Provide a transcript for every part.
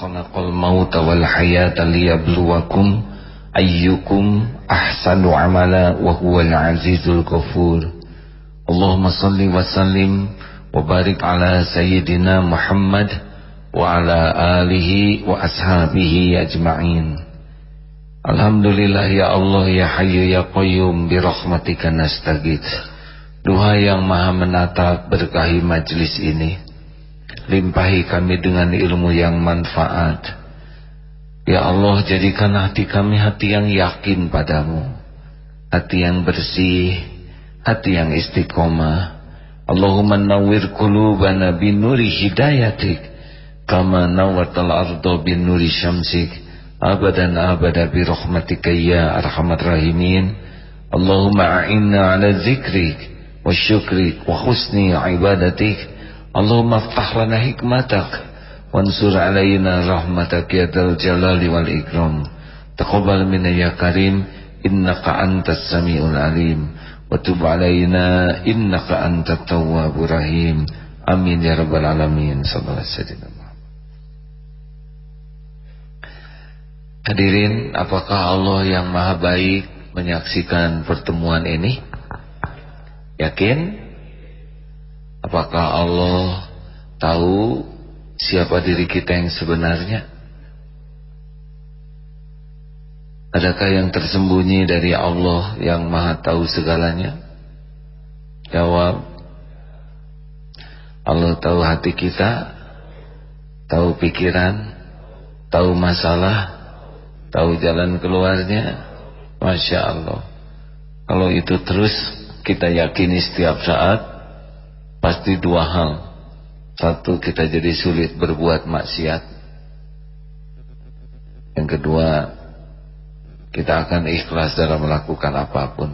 khalaqal mauta wal hayata liyabluwakum ayyukum ahsanu amala wa huwal azizul ghafur. Allahumma salli wa sallim wa barik ala sayyidina Muhammad wa ala alihi wa ashabihi Alhamdulillah ya Allah ya Hayyu ya Qayyum bi rahmatika nastaghith Duha yang maha menata berkahi majlis ini Limpahi kami dengan ilmu yang manfaat. Ya Allah jadikan hati kami hati yang yakin padamu. Hati yang bersih Hati yang istiqomah. Allahumma nawwir qulubana binuri hidayatik Kama nawatal ardo binuri syamsik. Abadan abada birahmatika ya arhamar rahimin. Allahumma a'inna ala zikrik Wa syukrik wa husni ibadatik Allahumma aftah hikmatak wansur alaina rahmatak ya dal jalali wal ikram. Taqabbal minna ya karim innaka antas samiul alim. Wa tub alaina innaka antat tawwabur rahim. Amin ya rabbal alamin. Sallallahu alaihi Hadirin, apakah Allah yang maha baik menyaksikan pertemuan ini? Yakin? Apakah Allah tahu siapa diri kita yang sebenarnya? Adakah yang tersembunyi dari Allah yang maha tahu segalanya? Jawab Allah tahu hati kita Tahu pikiran Tahu masalah Tahu jalan keluarnya Masya Allah Kalau itu terus kita yakini setiap saat Pasti dua hal. Satu kita jadi sulit berbuat maksiat. Yang kedua Kita akan ikhlas dalam melakukan apa pun.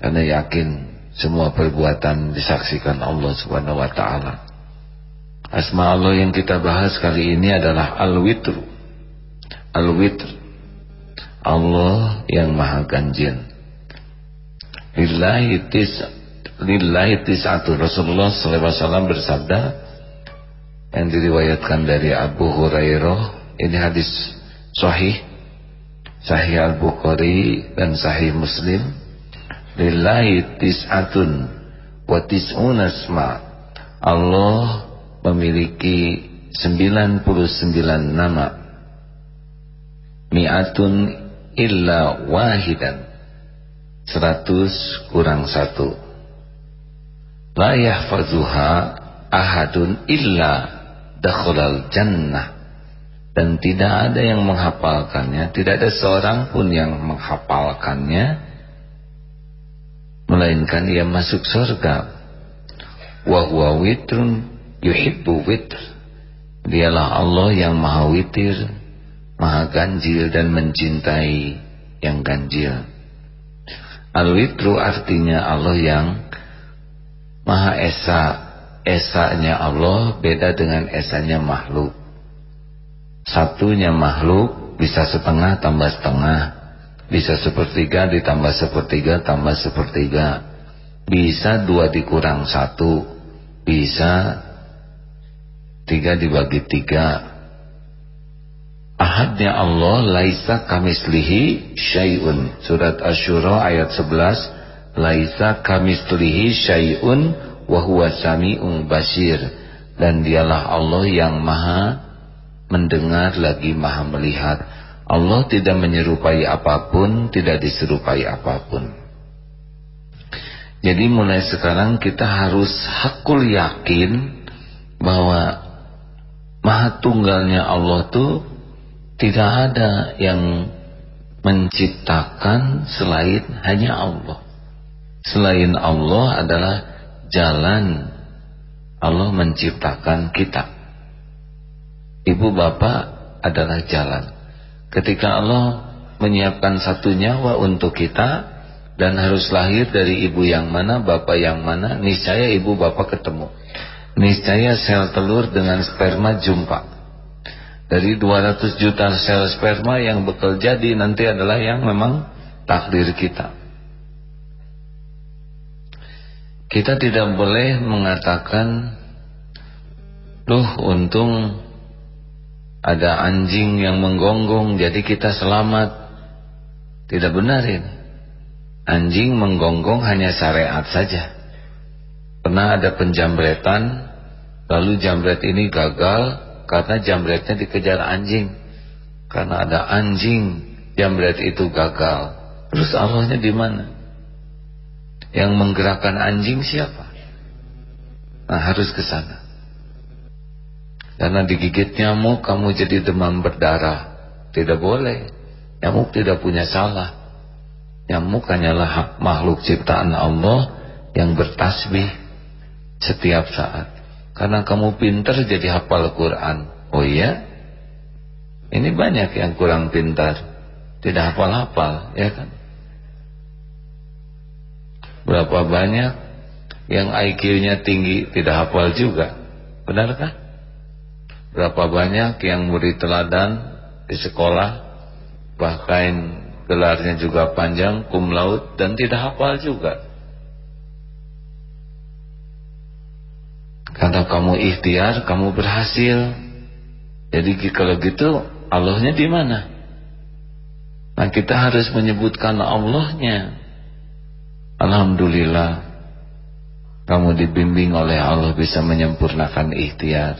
Karena yakin Semua perbuatan disaksikan Allah subhanahu wa ta'ala. Asma Allah yang kita bahas kali ini adalah Al-Witr. Al-Witr. Allah yang maha ganjil. Lillahi tis'a lillahi tis'atu Rasulullah SAW bersabda yang diriwayatkan dari Abu Hurairah ini hadis sahih sahih Al-Bukhari dan sahih Muslim. Lillahi tis'atun wa tis'una asma Allah memiliki 99 nama. Mi'atun illa wahidan. 100 kurang satu la yahfazuha ahadun illa dakhalal jannah. Dan tidak ada yang menghafalkannya tidak ada seorang pun yang menghafalkannya melainkan ia masuk surga. Wa huwa witrun yuhibbu witr. Dialah Allah yang maha witir maha ganjil dan mencintai yang ganjil. Al-witru artinya Allah yang Maha Esa Esanya Allah beda dengan Esanya makhluk. Satunya makhluk bisa setengah tambah setengah Bisa sepertiga ditambah sepertiga tambah sepertiga Bisa dua dikurang satu Bisa tiga dibagi tiga. Ahadnya Allah laisa kamislihi syai'un. Surat Asyura ayat 11 laisa kamislihi syai'un wa huwa sami'un basir. Dan dialah Allah yang maha mendengar lagi maha melihat. Allah tidak menyerupai apa pun tidak diserupai apa pun. Jadi mulai sekarang kita harus hakul yakin bahwa maha tunggalnya Allah tuh tidak ada yang menciptakan selain hanya Allah selain Allah adalah jalan Allah menciptakan kita. Ibu bapak adalah jalan. Ketika Allah menyiapkan satu nyawa untuk kita dan harus lahir dari ibu yang mana bapak yang mana niscaya ibu bapak ketemu. Niscaya sel telur dengan sperma jumpa. Dari 200 juta sel sperma yang bakal jadi nanti adalah yang memang takdir kita kita tidak boleh mengatakan Loh untung ada anjing yang menggonggong jadi kita selamat. Tidak benar ini anjing menggonggong hanya syariat saja. Pernah ada penjambretan lalu jambret ini gagal karena jambretnya dikejar anjing. Karena ada anjing jambret itu gagal. Terus Allahnya di mana yang menggerakkan anjing siapa nah harus ke sana karena digigit nyamuk kamu jadi demam berdarah tidak boleh nyamuk tidak punya salah nyamuk hanyalah makhluk ciptaan Allah yang bertasbih setiap saat karena kamu pintar jadi hafal Quran. Oh iya? Ini banyak yang kurang pintar. Tidak hafal-hafal, ya kan? Berapa banyak yang IQ-nya tinggi tidak hafal juga. Benarkah? Berapa banyak yang murid teladan di sekolah bahkan gelarnya juga panjang cum laude dan tidak hafal juga. Karena kamu ikhtiar, kamu berhasil. Jadi kalau gitu Allahnya di mana? Nah kita harus menyebutkan Allahnya. Alhamdulillah kamu dibimbing oleh Allah bisa menyempurnakan ikhtiar.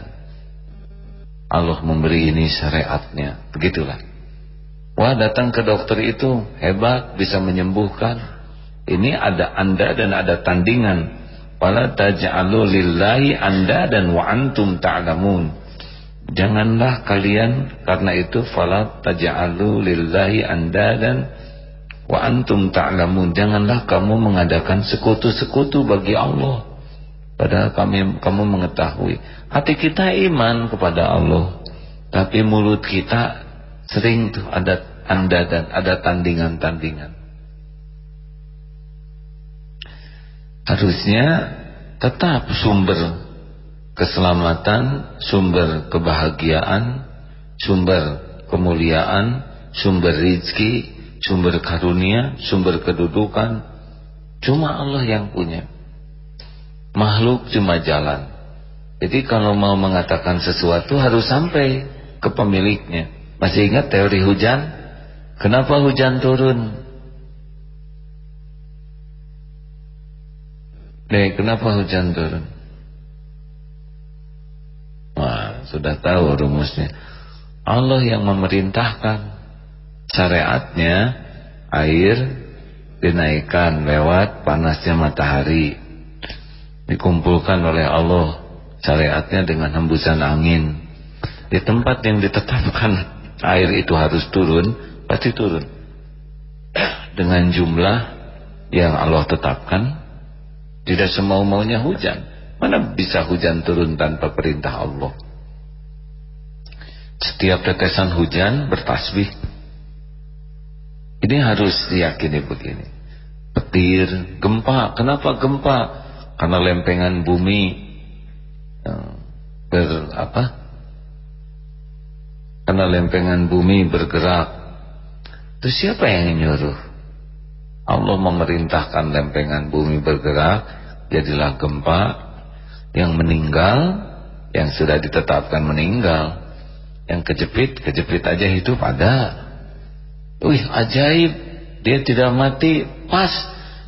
Allah memberi ini syariatnya. Begitulah. Wah datang ke dokter itu hebat bisa menyembuhkan. Ini ada anda dan ada tandingan Wala taj'alu lillahi anda dan wa antum ta'lamun. Janganlah kalian karena itu fala taj'alu lillahi anda dan wa antum ta'lamun. Janganlah kamu mengadakan sekutu-sekutu bagi Allah. Padahal kami kamu mengetahui hati kita iman kepada Allah, tapi mulut kita sering tuh ada anda dan ada tandingan-tandingan. harusnya tetap sumber keselamatan, sumber kebahagiaan, sumber kemuliaan, sumber rizki, sumber karunia, sumber kedudukan. Cuma Allah yang punya. Makhluk cuma jalan. Jadi kalau mau mengatakan sesuatu harus sampai ke pemiliknya. Masih ingat teori hujan? Kenapa hujan turun? Nih, kenapa hujan turun? Wah, sudah tahu rumusnya. Allah yang memerintahkan syariatnya air dinaikkan lewat panasnya matahari dikumpulkan oleh Allah syariatnya dengan hembusan angin di tempat yang ditetapkan air itu harus turun pasti turun dengan jumlah yang Allah tetapkan tidak semau-maunya hujan. Mana bisa hujan turun tanpa perintah Allah? Setiap tetesan hujan bertasbih. Ini harus diyakini begini. Petir, gempa. Kenapa gempa? Karena lempengan bumi eh, ber apa? Karena lempengan bumi bergerak. Itu siapa yang nyuruh? Allah memerintahkan lempengan bumi bergerak jadilah gempa yang meninggal yang sudah ditetapkan meninggal yang kejepit kejepit aja hidup ada wih ajaib. Dia tidak mati. Pas.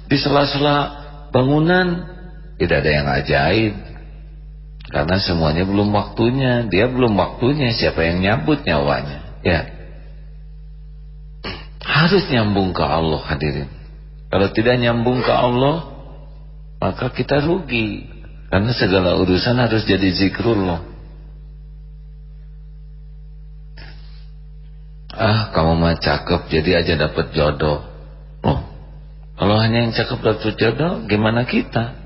Di sela-sela bangunan. Tidak ada yang ajaib. Karena semuanya belum waktunya. Dia belum waktunya. Siapa yang nyabut nyawanya? Ya. Harus nyambung ke Allah hadirin. Kalau tidak nyambung ke Allah, maka kita rugi. Karena segala urusan harus jadi zikrullah. Ah, kamu mah cakep, jadi aja dapat jodoh. Oh, kalau hanya yang cakep dapat jodoh, gimana kita?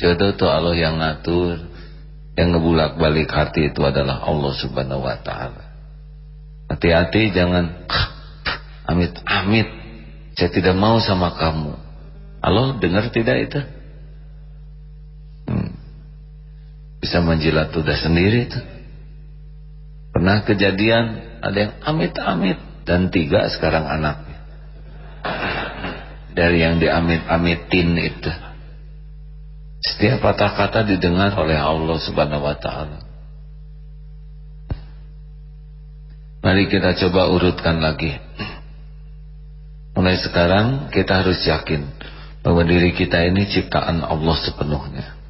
Jodoh itu Allah yang ngatur, yang ngebulak balik hati itu adalah Allah subhanahu wa ta'ala. Hati-hati jangan amit-amit saya tidak mau sama kamu. Allah dengar tidak itu? Hmm. Bisa menjilat udah sendiri itu. Pernah kejadian ada yang amit-amit dan tiga sekarang anaknya. Dari yang diamit-amitin itu. Setiap patah kata didengar oleh Allah Subhanahu wa taala. Mari kita coba urutkan lagi. Mulai sekarang kita harus yakin bahwa diri kita ini ciptaan Allah sepenuhnya.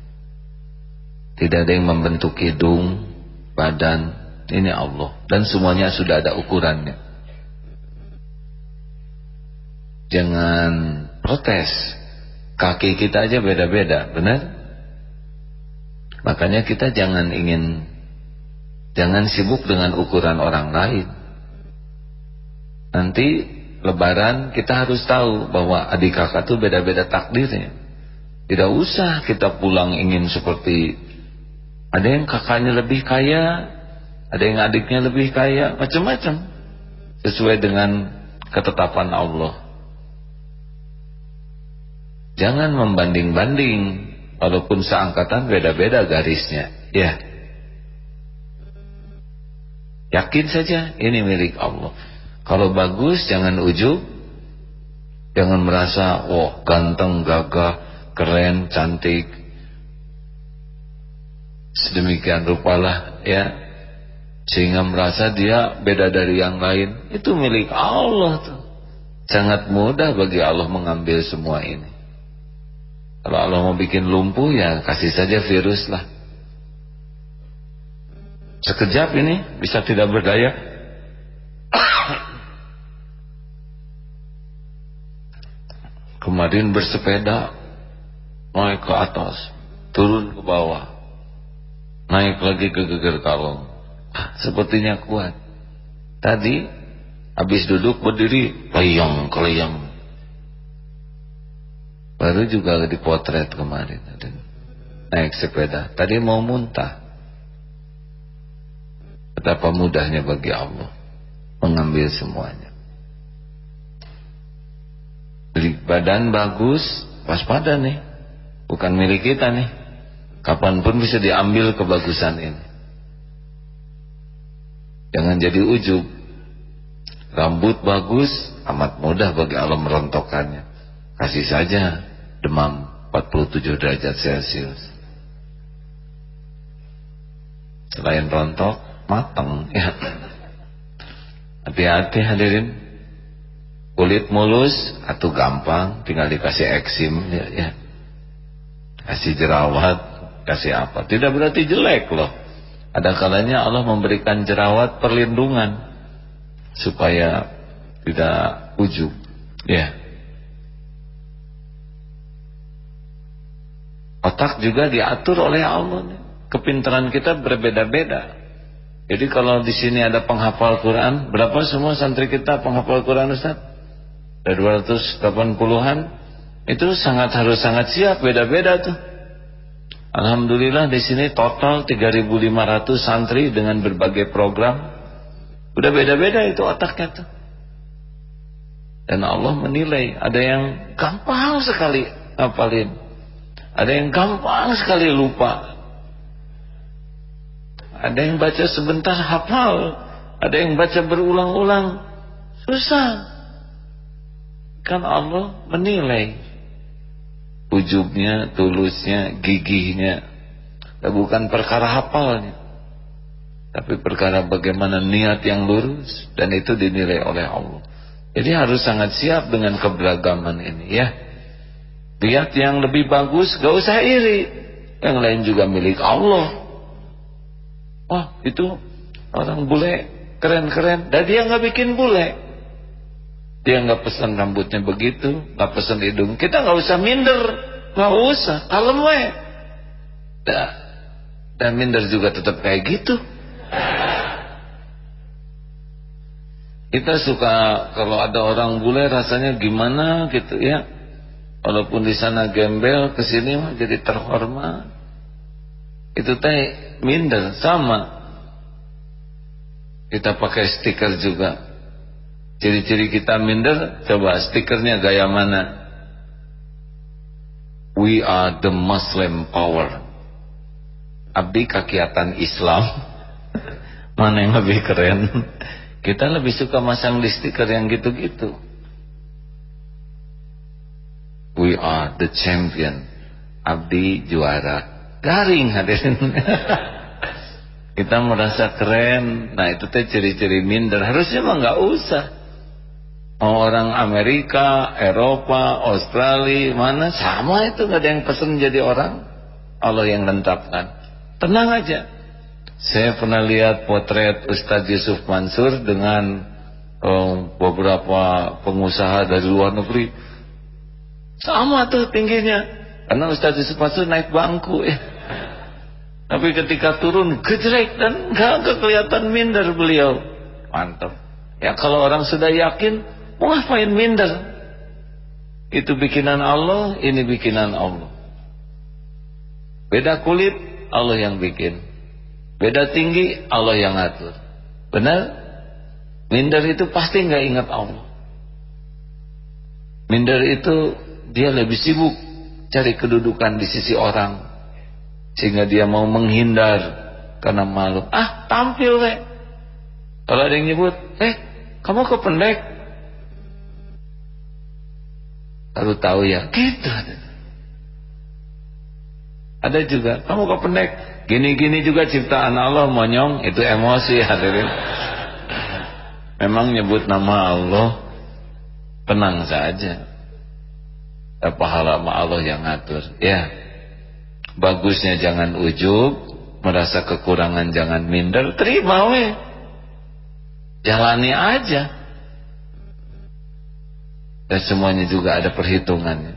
Tidak ada yang membentuk hidung, badan, ini Allah dan semuanya sudah ada ukurannya. Jangan protes. Kaki kita aja beda-beda, benar? Makanya kita jangan ingin jangan sibuk dengan ukuran orang lain. Nanti lebaran kita harus tahu bahwa adik kakak itu beda-beda takdirnya. Tidak usah kita pulang ingin seperti ada yang kakaknya lebih kaya, ada yang adiknya lebih kaya, macam-macam. Sesuai dengan ketetapan Allah. Jangan membanding-banding walaupun seangkatan beda-beda garisnya. Ya. Yakin saja ini milik Allah. Kalau bagus jangan ujub. Jangan merasa wah ganteng, gagah, keren, cantik. Sedemikian rupalah ya. Sehingga merasa dia beda dari yang lain. Itu milik Allah tuh. Sangat mudah bagi Allah mengambil semua ini. Kalau Allah mau bikin lumpuh ya kasih saja virus lah. Sekejap ini bisa tidak berdaya. Kemarin bersepeda naik ke atas, turun ke bawah, naik lagi ke geger kalong. Ah, sepertinya kuat. Tadi habis duduk berdiri, leyong keleyong. Baru juga dipotret kemarin Naik sepeda. Tadi mau muntah. Betapa mudahnya bagi Allah Mengambil semuanya. Jadi badan bagus Waspada nih. Bukan milik kita nih Kapan pun bisa diambil kebagusan ini. Jangan jadi ujub. Rambut bagus Amat mudah bagi Allah merontokkannya Kasih saja demam 47 derajat celcius. Selain rontok matang ya. Hati-hati hadirin. Kulit mulus atau gampang tinggal dikasih eksim ya, ya. kasih jerawat kasih apa tidak berarti jelek loh ada kalanya Allah memberikan jerawat perlindungan supaya tidak ujub ya Otak juga diatur oleh Allah. Kepintaran kita berbeda-beda. Jadi kalau di sini ada penghafal Quran, berapa semua santri kita penghafal Quran Ustaz? Ada 280-an. Itu sangat harus sangat siap, beda-beda tuh. Alhamdulillah di sini total 3.500 santri dengan berbagai program. Udah beda-beda itu otaknya tuh. Dan Allah menilai ada yang gampang sekali hafalin. Ada yang gampang sekali lupa. Ada yang baca sebentar hafal. Ada yang baca berulang-ulang. Susah. Kan Allah menilai. Ujubnya, tulusnya, gigihnya. Bukan perkara hafalnya. Tapi perkara bagaimana niat yang lurus. Dan itu dinilai oleh Allah. Jadi harus sangat siap dengan keberagaman ini ya. Lihat yang lebih bagus, gak usah iri. Yang lain juga milik Allah. Wah, itu orang bule keren-keren. Dan dia nggak bikin bule. Dia nggak pesan rambutnya begitu, nggak pesan hidung. Kita nggak usah minder, nggak usah. Kalem we. Dan, dan minder juga tetap kayak gitu. Kita suka kalau ada orang bule rasanya gimana gitu ya Walaupun di sana gembel, ke sini mah jadi terhormat. Itu teh minder sama. Kita pakai stiker juga. Ciri-ciri kita minder, coba stikernya gaya mana? We are the Muslim power. Abdi kakiatan Islam. mana yang lebih keren? Kita lebih suka masang di stiker yang gitu-gitu. We are the champion. abdi juara garing hadirin kita merasa keren nah itu teh ciri-ciri minder harusnya mah nggak usah orang Amerika Eropa Australia mana sama itu nggak ada yang pesen jadi orang Allah yang lentapkan tenang aja saya pernah lihat potret Ustadz Yusuf Mansur dengan um, beberapa pengusaha dari luar negeri sama tuh tingginya karena Ustaz Yusuf Mansur naik bangku ya. Tapi ketika turun gejrek dan gak kelihatan minder beliau. Mantap. Ya kalau orang sudah yakin, mau ngapain minder? Itu bikinan Allah, ini bikinan Allah. Beda kulit, Allah yang bikin. Beda tinggi, Allah yang atur. Benar? Minder itu pasti nggak ingat Allah. Minder itu dia lebih sibuk cari kedudukan di sisi orang sehingga dia mau menghindar karena malu ah tampil weh kalau ada yang nyebut eh kamu kok baru tahu ya. Gitu. Ada juga kamu kok pendek? Gini-gini juga ciptaan Allah monyong. Itu emosi hadirin. Memang nyebut nama Allah tenang saja. Eh, pahala sama Allah yang ngatur. Ya bagusnya jangan ujub merasa kekurangan jangan minder terima we jalani aja dan semuanya juga ada perhitungannya.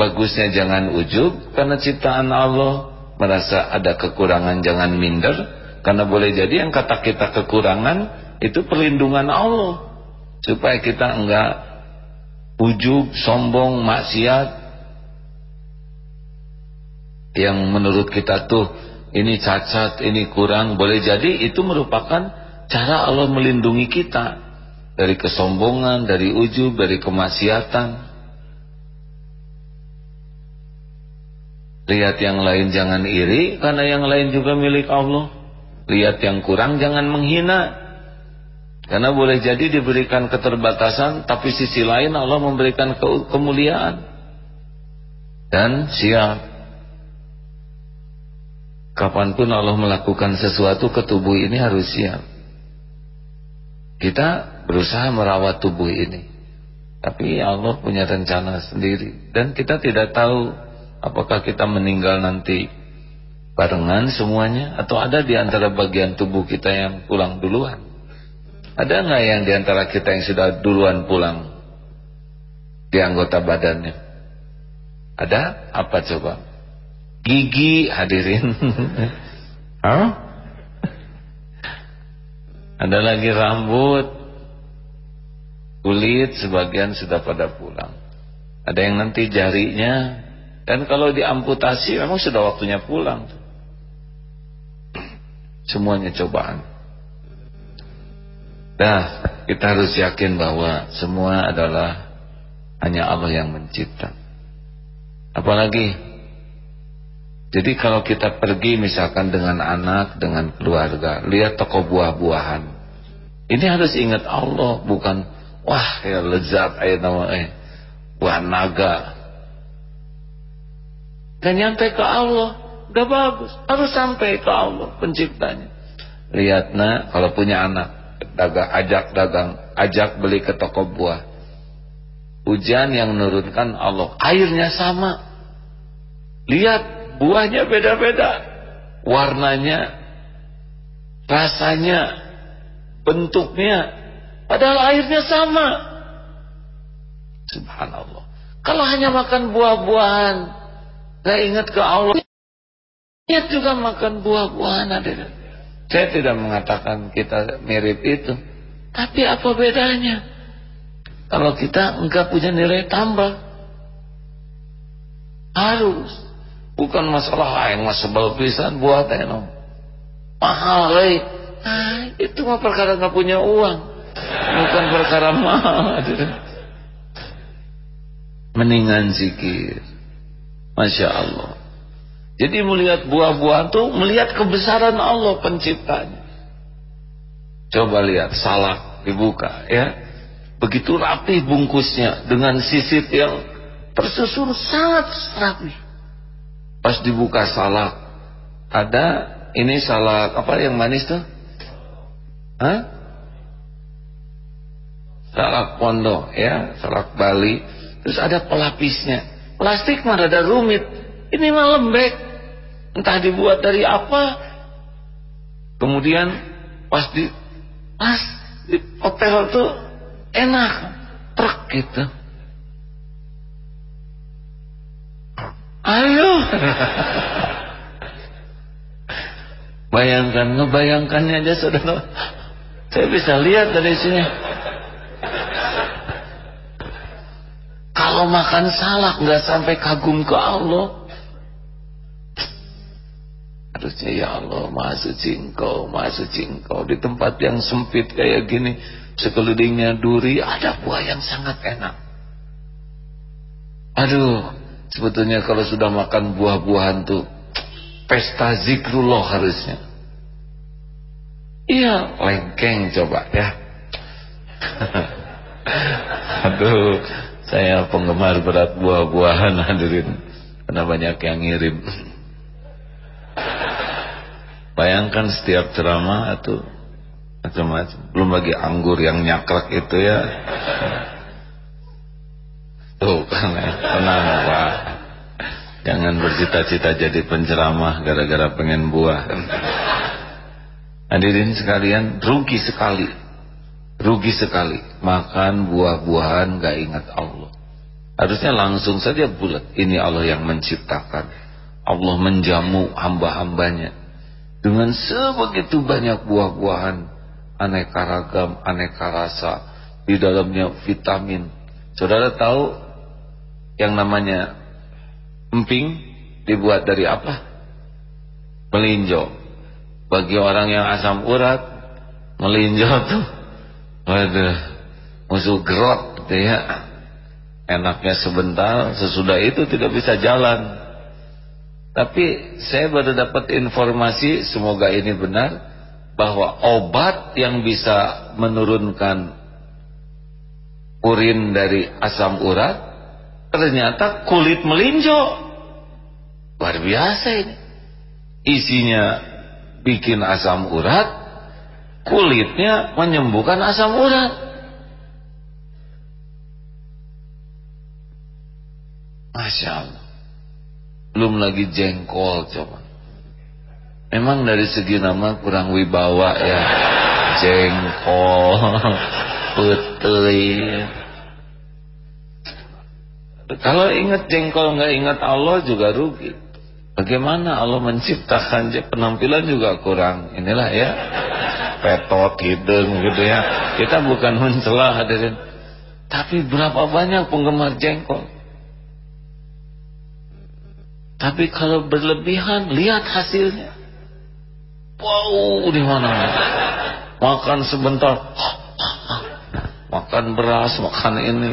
Bagusnya jangan ujub karena ciptaan Allah. Merasa ada kekurangan jangan minder. Karena boleh jadi yang kata kita kekurangan itu perlindungan Allah. Supaya kita enggak ujub, sombong, maksiat. Yang menurut kita tuh ini cacat, ini kurang, boleh jadi itu merupakan cara Allah melindungi kita dari kesombongan, dari ujub, dari kemaksiatan. Lihat yang lain jangan iri karena yang lain juga milik Allah. Lihat yang kurang jangan menghina karena boleh jadi diberikan keterbatasan tapi sisi lain Allah memberikan ke kemuliaan. Dan siap. Kapan pun Allah melakukan sesuatu ke tubuh ini harus siap. Kita berusaha merawat tubuh ini. Tapi Allah punya rencana sendiri. Dan kita tidak tahu apakah kita meninggal nanti barengan semuanya. Atau ada di antara bagian tubuh kita yang pulang duluan. Ada nggak yang di antara kita yang sudah duluan pulang di anggota badannya? Ada? Apa coba? Gigi hadirin. Hah? Ada lagi rambut, kulit sebagian sudah pada pulang. Ada yang nanti jarinya dan kalau diamputasi memang sudah waktunya pulang. Semuanya cobaan. Nah, kita harus yakin bahwa semua adalah hanya Allah yang mencipta. Apalagi, jadi kalau kita pergi misalkan dengan anak, dengan keluarga, lihat toko buah-buahan. Ini harus ingat Allah, bukan wah ya lezat ayat nama eh buah naga. Dan nyampe ke Allah, udah bagus. Harus sampai ke Allah penciptanya. Lihat nak, kalau punya anak, dagang ajak dagang ajak beli ke toko buah hujan yang menurunkan Allah airnya sama lihat buahnya beda-beda warnanya rasanya bentuknya padahal airnya sama subhanallah kalau hanya makan buah-buahan gak ingat ke Allah lihat juga makan buah-buahan ada saya tidak mengatakan kita mirip itu. Tapi apa bedanya? Kalau kita enggak punya nilai tambah. Harus. Bukan masalah yang mas sebel pisan buat enom. Mahal eh. Nah, itu mah perkara enggak punya uang. Bukan perkara mahal. Mendingan zikir. Masya Allah. Jadi melihat buah-buahan itu melihat kebesaran Allah penciptanya. Coba lihat salak dibuka ya. Begitu rapi bungkusnya dengan sisip yang tersusun sangat rapi. Pas dibuka salak, ada ini salak apa yang manis tuh? Hah? Salak pondok ya, salak Bali. Terus ada pelapisnya. Plastik mah ada rumit. Ini mah lembek. Entah dibuat dari apa. Kemudian pas di pas di hotel tuh enak, truk gitu. Ayo. Bayangkan, ngebayangkannya aja saudara. Saya bisa lihat dari sini. Kalau makan salak nggak sampai kagum ke Allah. Harusnya ya Allah, maha suci engkau, maha. Di tempat yang sempit kayak gini, sekelilingnya duri, ada buah yang sangat enak. Aduh, Sebetulnya kalau sudah makan buah-buahan tuh pesta zikrullah harusnya. Iya, lengkeng coba ya. Aduh, saya penggemar berat buah-buahan hadirin. Karena banyak yang ngirim. Bayangkan setiap ceramah atau macam-macam. Belum lagi anggur yang nyaklek itu ya. Tuh kan ya, tenang Pak. Jangan bercita-cita jadi penceramah gara-gara pengen buah. Hadirin sekalian, rugi sekali. Rugi sekali makan buah-buahan gak ingat Allah. Harusnya langsung saja bulat. Ini Allah yang menciptakan. Allah menjamu hamba-hambanya dengan sebegitu banyak buah-buahan aneka ragam, aneka rasa, di dalamnya vitamin. Saudara tahu yang namanya emping dibuat dari apa? Melinjo. Bagi orang yang asam urat, melinjo tuh, waduh, musuh gerot gitu ya. Enaknya sebentar, sesudah itu tidak bisa jalan. Tapi saya baru dapat informasi, semoga ini benar, bahwa obat yang bisa menurunkan urin dari asam urat ternyata kulit melinjo luar biasa ini isinya bikin asam urat kulitnya menyembuhkan asam urat. Masya Allah. Belum lagi jengkol coba. Memang dari segi nama kurang wibawa ya. Jengkol putih kalau ingat jengkol nggak ingat Allah juga rugi. Bagaimana Allah menciptakan? Penampilan juga kurang. Inilah ya petot hidung gitu ya. Kita bukan mencela hadirin. Tapi berapa banyak penggemar jengkol? Tapi kalau berlebihan lihat hasilnya. Wow, di mana? Makan sebentar. Makan beras, makan ini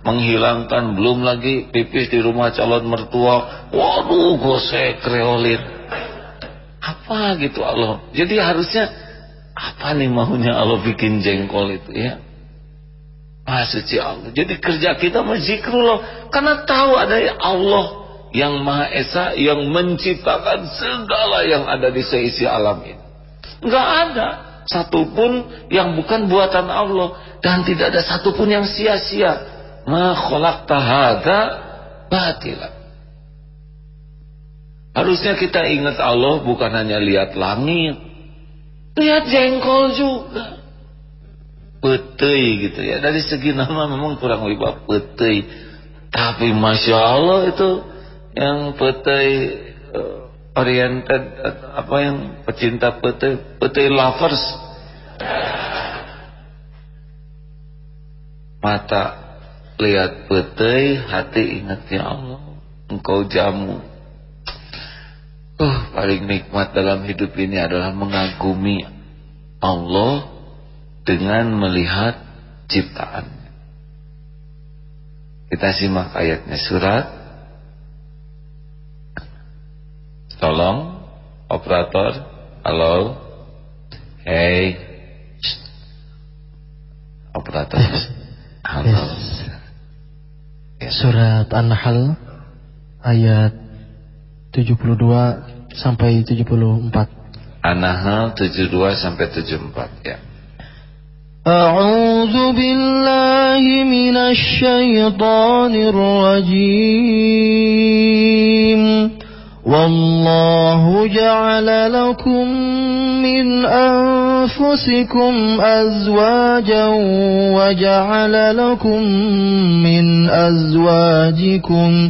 menghilangkan belum lagi pipis di rumah calon mertua waduh gosek kreolin apa gitu Allah jadi harusnya apa nih maunya Allah bikin jengkol itu ya? Maha suci Allah. Jadi kerja kita menzikrullah karena tahu ada Allah yang Maha Esa yang menciptakan segala yang ada di seisi alam ini. Nggak ada satupun yang bukan buatan Allah. Dan tidak ada satupun yang sia-sia. Ma khalaqta hadza batila. Harusnya kita ingat Allah bukan hanya lihat langit lihat jengkol juga. Petei gitu ya. Dari segi nama memang kurang lebih petei. Tapi masya Allah itu yang petei uh, oriented uh, apa yang pecinta petei petei lovers. Mata lihat petai hati ingat ya Allah engkau jamu uh, paling nikmat dalam hidup ini adalah mengagumi Allah dengan melihat ciptaan. Kita simak ayatnya surat. Tolong operator. Halo. Hey. Operator. Halo. Yes. surat An-Nahl ayat 72 sampai 74. An-Nahl 72 sampai 74 ya. أعوذ بالله من الشيطان الرجيم والله جعل لكم من أنفسكم أزواجا وجعل لكم من أزواجكم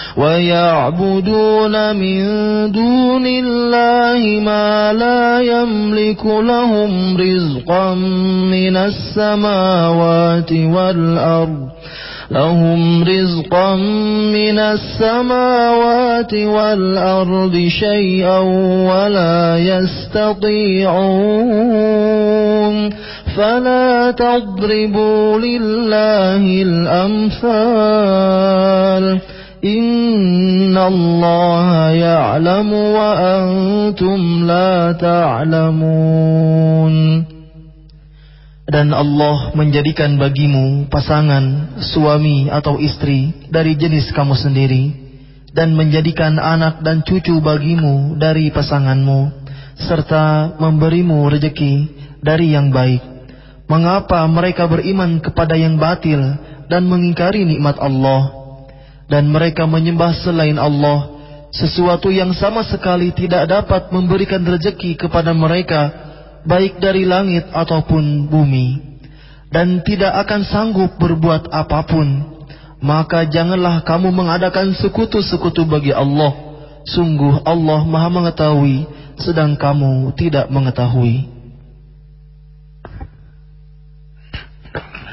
ويعبدون من دون الله ما لا يملك لهم رزقا من السماوات والأرض. لهم رزقا من السماوات والأرض شيئا ولا يستطيعون. فلا تضربوا لله الأمثال. إن الله يعلم وأنتم لا تعلمون Dan Allah menjadikan bagimu pasangan, suami atau istri dari jenis kamu sendiri dan menjadikan anak dan cucu bagimu dari pasanganmu serta memberimu rejeki dari yang baik. Mengapa mereka beriman kepada yang batil dan mengingkari nikmat Allah Dan mereka menyembah selain Allah sesuatu yang sama sekali tidak dapat memberikan rejeki kepada mereka baik dari langit ataupun bumi, dan tidak akan sanggup berbuat apa pun, maka janganlah kamu mengadakan sekutu-sekutu bagi Allah. Sungguh Allah maha mengetahui, sedang kamu tidak mengetahui.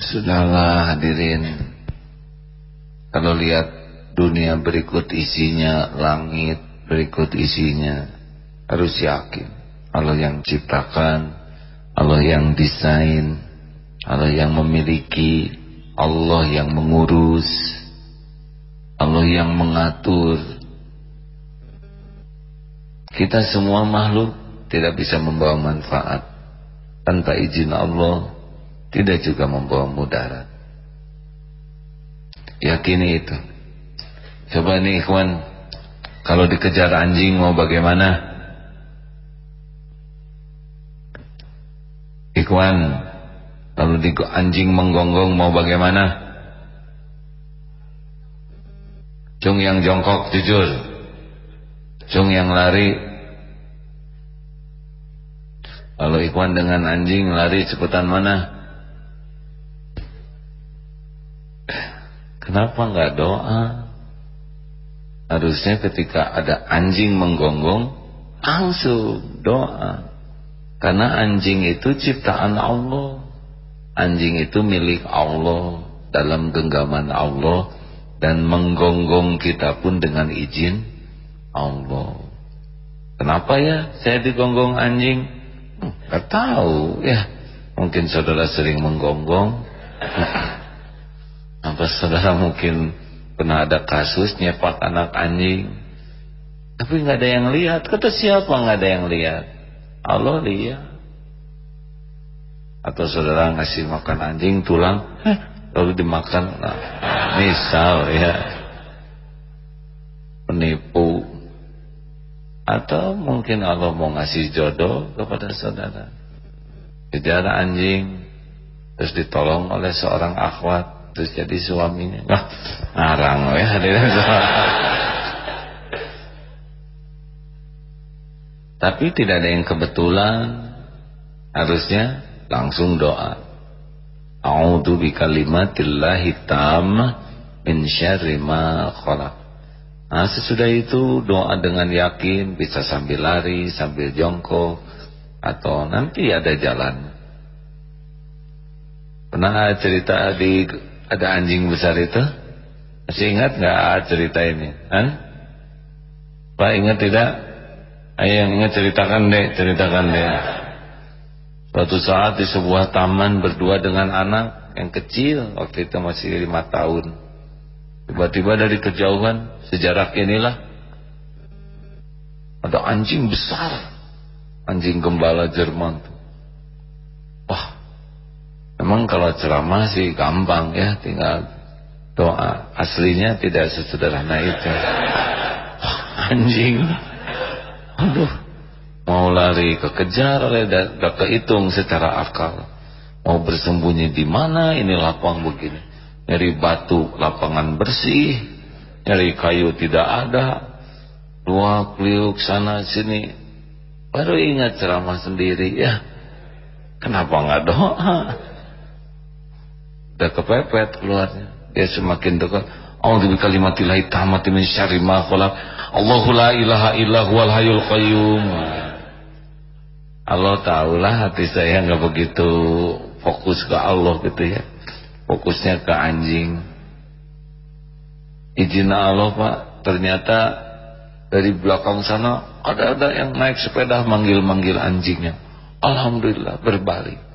Sudahlah hadirin, kalau lihat dunia berikut isinya, langit berikut isinya, harus yakin Allah yang ciptakan Allah yang desain Allah yang memiliki Allah yang mengurus Allah yang mengatur. Kita semua makhluk tidak bisa membawa manfaat. Tanpa izin Allah tidak juga membawa mudarat. Yakini itu coba nih ikhwan. Kalau dikejar anjing mau bagaimana? Ikhwan Lalu di anjing menggonggong mau bagaimana? Cung yang jongkok jujur. Cung yang lari. Lalu Ikhwan dengan anjing lari cepetan mana? Kenapa nggak doa Harusnya ketika ada anjing menggonggong Langsung doa karena anjing itu ciptaan Allah. Anjing itu milik Allah dalam genggaman Allah dan menggonggong kita pun dengan izin Allah. Kenapa ya saya digonggong anjing? Hmm, tahu ya. Mungkin saudara sering menggonggong. Apa saudara mungkin pernah ada kasus nyepak anak anjing. Tapi nggak ada yang lihat. Kata siapa nggak ada yang lihat? Allah lihat atau saudara ngasih makan anjing tulang lalu dimakan nah, misal ya penipu atau mungkin Allah mau ngasih jodoh kepada saudara jadi ada anjing terus ditolong oleh seorang akhwat terus jadi suaminya nah, ngarang ya Tapi tidak ada yang kebetulan Harusnya langsung doa A'udhu bi kalimatillahi tammah min syarri ma khalaq. Nah, sesudah itu doa dengan yakin bisa sambil lari, sambil jongkok atau nanti ada jalan. Pernah cerita di ada anjing besar itu? Masih ingat nggak cerita ini? Hah? Pak ingat tidak? Yang ingat ceritakan deh, ceritakan deh. Suatu saat di sebuah taman berdua dengan anak yang kecil waktu itu masih lima tahun. Tiba-tiba dari kejauhan sejarah inilah ada anjing besar, anjing gembala Jerman. Wah, memang kalau ceramah sih gampang ya, tinggal doa. Aslinya tidak sesederhana itu. Anjing, aduh. Mau lari kekejar oleh tidak kehitung secara akal. Mau bersembunyi di mana ini lapang begini. Nyari batu lapangan bersih nyari kayu tidak ada. Dua kliuk sana sini. Baru ingat ceramah sendiri ya. Kenapa nggak doa udah kepepet keluarnya. Dia semakin dekat. Allah kalimatillahi tamati min syarri ma khalaq. Allahu la ilaha illa huwal hayyul qayyum. Allah tahulah hati saya nggak begitu fokus ke Allah gitu ya. Fokusnya ke anjing. Izin Allah Pak ternyata dari belakang sana ada-ada yang naik sepeda manggil-manggil anjingnya. Alhamdulillah berbalik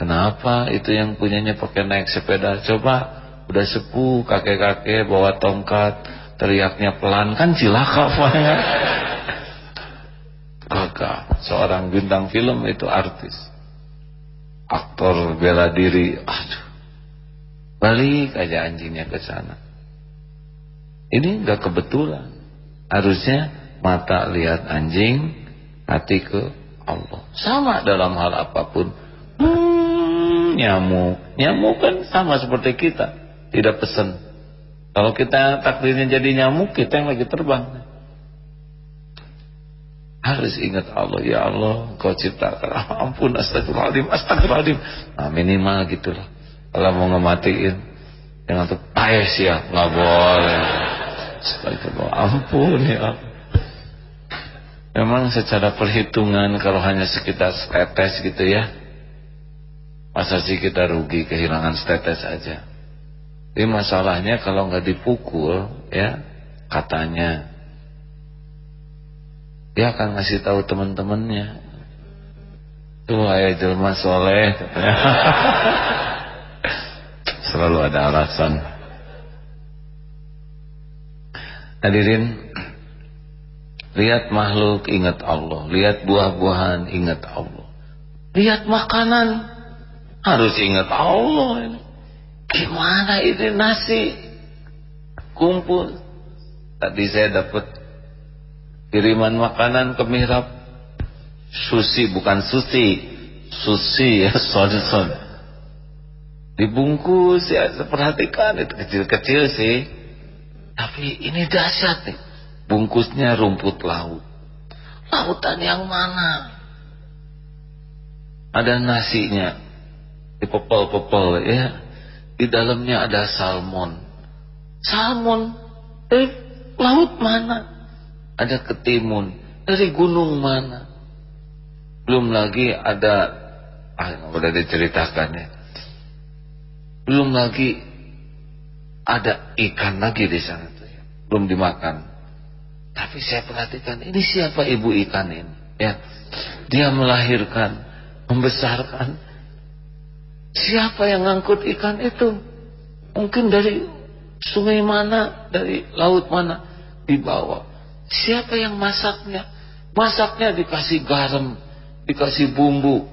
kenapa itu yang punyanya pakai naik sepeda coba udah sepuh kakek-kakek bawa tongkat teriaknya pelan kan cilaka Pak Kagak. Seorang bintang film itu artis. Aktor bela diri. Aduh. Balik aja anjingnya ke sana. Ini enggak kebetulan. Harusnya mata lihat anjing, hati ke Allah. Sama dalam hal apa pun. Nyamuk. Nyamuk kan sama seperti kita. Tidak pesan. Kalau kita takdirnya jadi nyamuk, kita yang lagi terbang. Harus ingat Allah. Ya Allah kau ciptakan. Ampun astagfirullahaladzim astagfirullahaladzim. Nah minimal gitulah. Kalau mau ngematiin jangan tuh payes ya nggak boleh. Astagfirullah. Ampun ya memang secara perhitungan kalau hanya sekitar setetes gitu ya masa sih kita rugi kehilangan setetes aja. Ini masalahnya kalau nggak dipukul ya katanya dia akan ngasih tahu teman-temannya. Tuh ayah jelma soleh. Selalu ada alasan. Hadirin lihat makhluk ingat Allah. Lihat buah-buahan ingat Allah. Lihat makanan harus ingat Allah ini. Gimana ini nasi kumpul? Tadi saya dapat kiriman makanan ke mihrab. Susi bukan susi susi ya son son dibungkus ya perhatikan itu kecil-kecil sih. Tapi ini dahsyat nih. Bungkusnya rumput laut. Lautan yang mana? Ada nasinya dipepel-pepel ya. Di dalamnya ada salmon. Salmon? Eh laut mana? Ada ketimun dari gunung mana? Belum lagi ada ah udah diceritakan ya. Belum lagi ada ikan lagi di sana tuh ya. belum dimakan. Tapi saya perhatikan ini siapa ibu ikan ini? Ya dia melahirkan membesarkan siapa yang ngangkut ikan itu mungkin dari sungai mana dari laut mana dibawa Siapa yang masaknya? Masaknya dikasih garam, dikasih bumbu.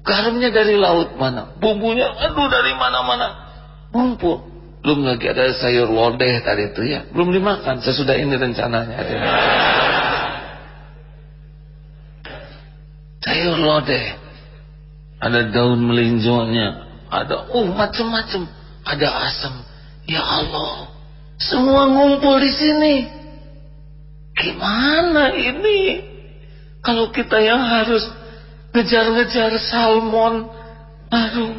Garamnya dari laut mana? Bumbunya aduh dari mana-mana. Mumpul. Belum lagi ada sayur lodeh tadi itu ya. Belum dimakan. Sesudah ini rencananya. sayur lodeh. Ada daun melinjonya. Ada uh macam-macam. Ada asam. Ya Allah. Semua ngumpul di sini. Gimana ini? Kalau kita yang harus ngejar-ngejar salmon, aduh.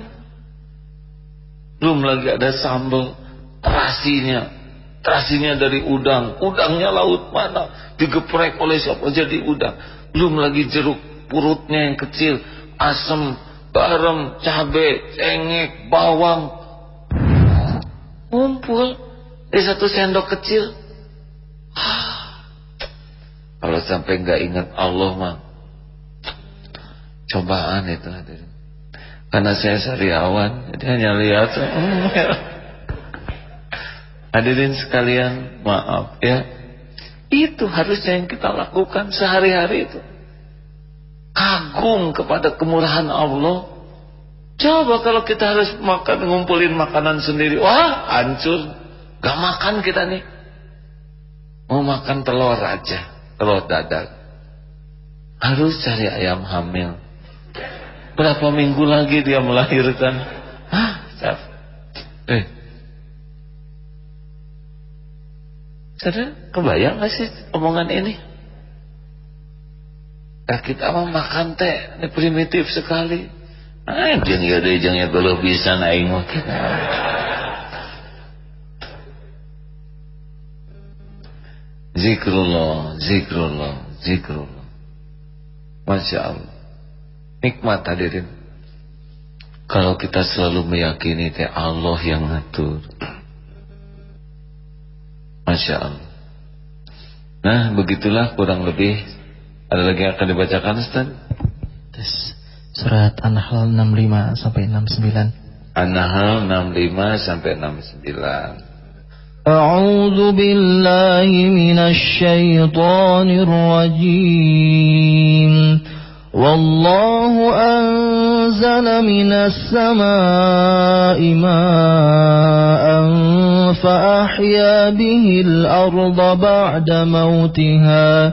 Belum lagi ada sambal terasinya. Terasinya dari udang. Udangnya laut mana? Digeprek oleh siapa jadi udang. Belum lagi jeruk purutnya yang kecil. Asam, garam, cabai, cengek, bawang. Ngumpul di satu sendok kecil. Kalau sampai nggak ingat Allah mah cobaan itu hadirin karena saya sariawan jadi hanya lihat. Hadirin sekalian maaf ya. Itu harusnya yang kita lakukan sehari-hari itu kagum kepada kemurahan Allah coba kalau kita harus makan ngumpulin makanan sendiri wah hancur gak makan kita nih mau makan telur aja telur dadar harus cari ayam hamil Berapa minggu lagi dia melahirkan? Hah? Eh. Saudara, kebayang gak sih omongan ini? Nah, kita mau makan teh, ini primitif sekali. Ah, jeng ya deh, jeng ya kalau bisa naik mah kita. Zikrullah, zikrullah, zikrullah. Masya Allah nikmat hadirin kalau kita selalu meyakini teh Allah yang ngatur Masya Allah nah begitulah kurang lebih ada lagi yang akan dibacakan Ustaz surat An-Nahl 65 sampai 69 An-Nahl 65 sampai 69 أعوذ بالله من الشيطان الرجيم والله أنزل من السماء ماء فأحيا به الأرض بعد موتها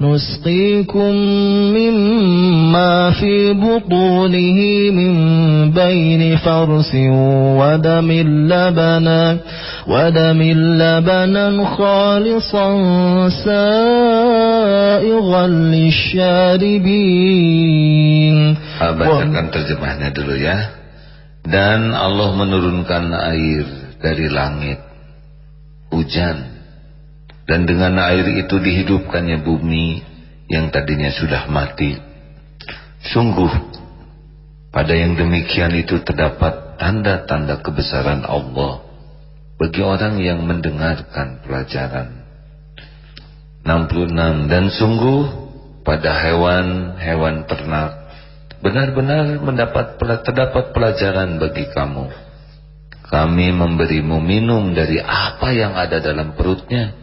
نسقيكم مما في بطونه من بين فرس ودم لبنا ودم لبنا خالصا سائغا للشاربين Bacakan terjemahnya dulu ya Dan Allah menurunkan air dari langit Hujan dan dengan air itu dihidupkannya bumi yang tadinya sudah mati. Sungguh pada yang demikian itu terdapat tanda-tanda kebesaran Allah bagi orang yang mendengarkan pelajaran. 66 dan sungguh pada hewan-hewan ternak benar-benar mendapat terdapat pelajaran bagi kamu. Kami memberimu minum dari apa yang ada dalam perutnya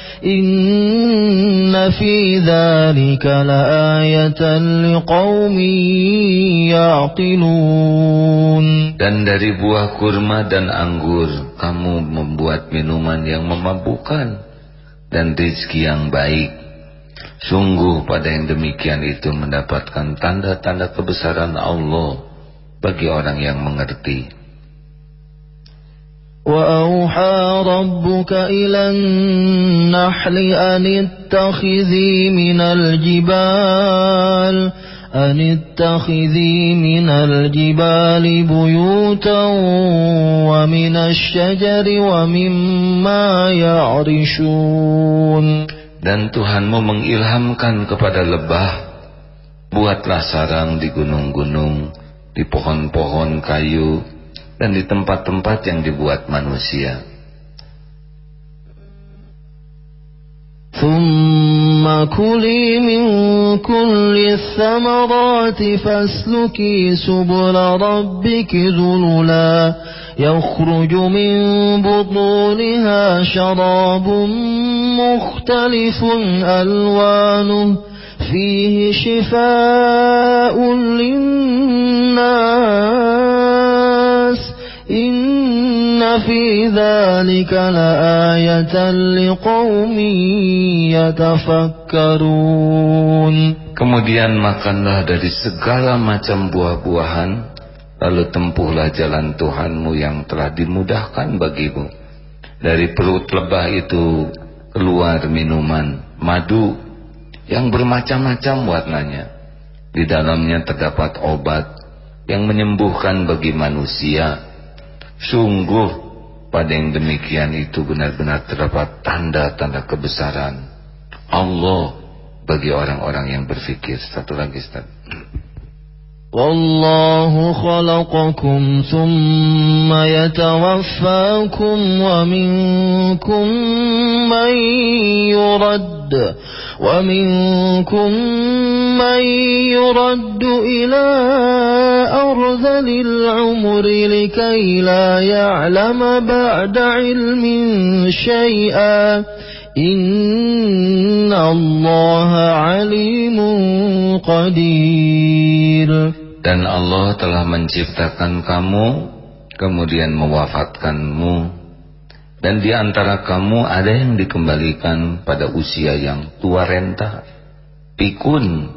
إن في ذلك لآية لقوم يعقلون Dan dari buah kurma dan anggur kamu membuat minuman yang memabukkan dan rezeki yang baik. Sungguh pada yang demikian itu mendapatkan tanda-tanda kebesaran Allah bagi orang yang mengerti. وأوحى ربك إلى النحل أن اتخذي من الجبال أن اتخذي من الجبال بيوتا ومن الشجر ومما يعرشون Dan Tuhanmu mengilhamkan kepada lebah Buatlah sarang di gunung-gunung Di pohon-pohon kayu dan di tempat-tempat yang dibuat manusia. ثم كلي من كل الثمرات فاسلكي سبل ربك ذللا يخرج من بطونها شراب مختلف ألوانه فيه شفاء للناس إن في ذلك لآية لقوم يتفكرون Kemudian makanlah dari segala macam buah-buahan Lalu tempuhlah jalan Tuhanmu yang telah dimudahkan bagimu Dari perut lebah itu keluar minuman madu yang bermacam-macam warnanya. Di dalamnya terdapat obat yang menyembuhkan bagi manusia. Sungguh pada yang demikian itu benar-benar terdapat tanda-tanda kebesaran Allah bagi orang-orang yang berfikir. Satu lagi Ustaz. Wallahu khalaqakum thumma yatawaffakum wa minkum man yurad wa من يرد إلى أرذل العمر لكي لا يعلم بعد علم شيئا إن الله عليم قدير Dan Allah telah menciptakan kamu Kemudian mewafatkanmu Dan di antara kamu ada yang dikembalikan pada usia yang tua renta Pikun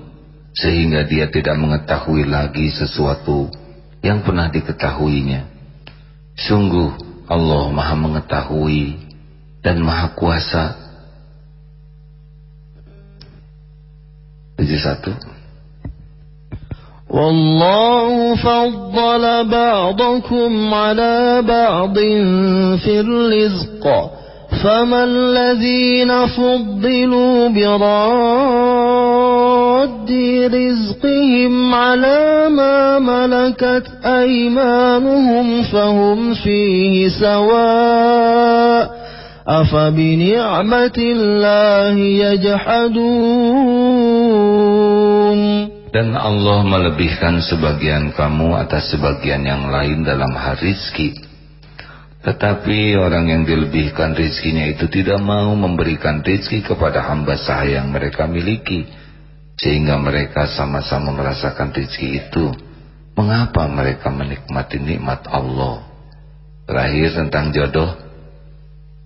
Sehingga dia tidak mengetahui lagi sesuatu yang pernah diketahuinya Sungguh Allah maha mengetahui dan maha kuasa Tujuh satu والله فضل بعضكم على بعض في الرزق فما الذين فضلوا براد رزقهم على ما ملكت أيمانهم فهم فيه سواء أفبنعمة الله يجحدون Dan Allah melebihkan sebagian kamu atas sebagian yang lain dalam hal rizki. Tetapi orang yang dilebihkan rizkinya itu tidak mau memberikan rizki kepada hamba sahaya yang mereka miliki. sehingga mereka sama-sama merasakan rezeki itu. Mengapa mereka menikmati nikmat Allah? Terakhir tentang jodoh.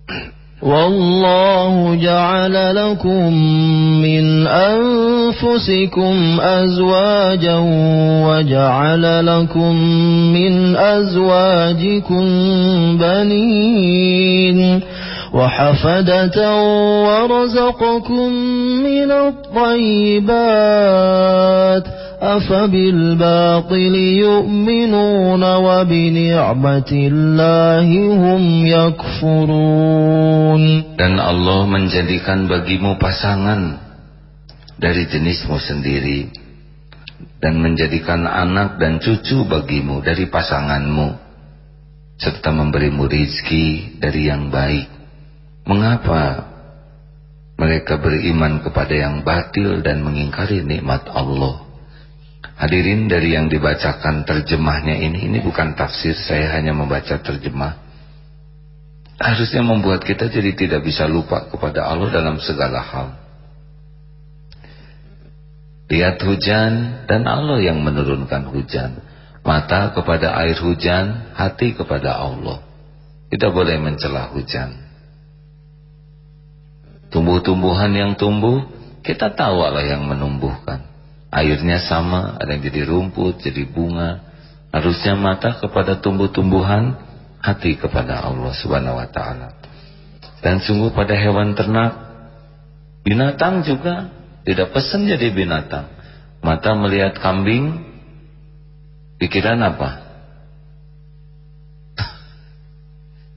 Wallahu ja'ala lakum min anfusikum azwajan wa ja'ala lakum min azwajikum banin. وحفدة ورزقكم من الطيبات أفبالباطل يؤمنون وبنعمة الله هم يكفرون Dan Allah menjadikan bagimu pasangan dari jenismu sendiri dan menjadikan anak dan cucu bagimu dari pasanganmu serta memberimu rizki dari yang baik mengapa mereka beriman kepada yang batil dan mengingkari nikmat Allah Hadirin dari yang dibacakan terjemahnya ini, ini bukan tafsir, saya hanya membaca terjemah. Harusnya membuat kita jadi tidak bisa lupa kepada Allah dalam segala hal. Lihat hujan dan Allah yang menurunkan hujan. Mata kepada air hujan, hati kepada Allah. Tidak boleh mencela hujan. Tumbuh-tumbuhan yang tumbuh, kita tahu Allah yang menumbuhkan. Airnya sama ada yang jadi rumput jadi bunga. Harusnya mata kepada tumbuh-tumbuhan hati kepada Allah subhanahu wa ta'ala. Dan sungguh pada hewan ternak binatang juga tidak pesan jadi binatang. Mata melihat kambing pikiran apa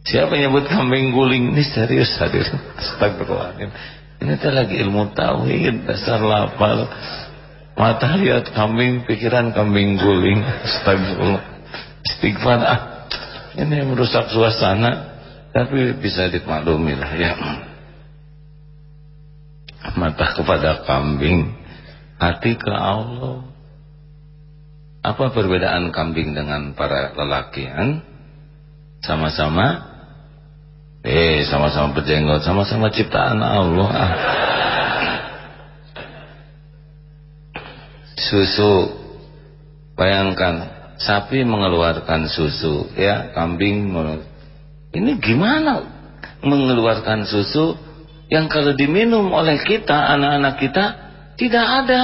siapa nyebut kambing guling ini serius hadir astagfirullahaladzim ini teh lagi ilmu tauhid dasar lapal Mata lihat kambing, pikiran kambing guling. Astagfirullah. Istighfar ah. Ini merusak suasana. Tapi bisa dimaklumi lah ya. Mata kepada kambing, hati ke Allah. Apa perbedaan kambing dengan para lelaki? Sama-sama Eh, sama-sama berjenggot, sama-sama ciptaan Allah. Ah. susu bayangkan sapi mengeluarkan susu ya kambing ini gimana mengeluarkan susu yang kalau diminum oleh kita anak-anak kita tidak ada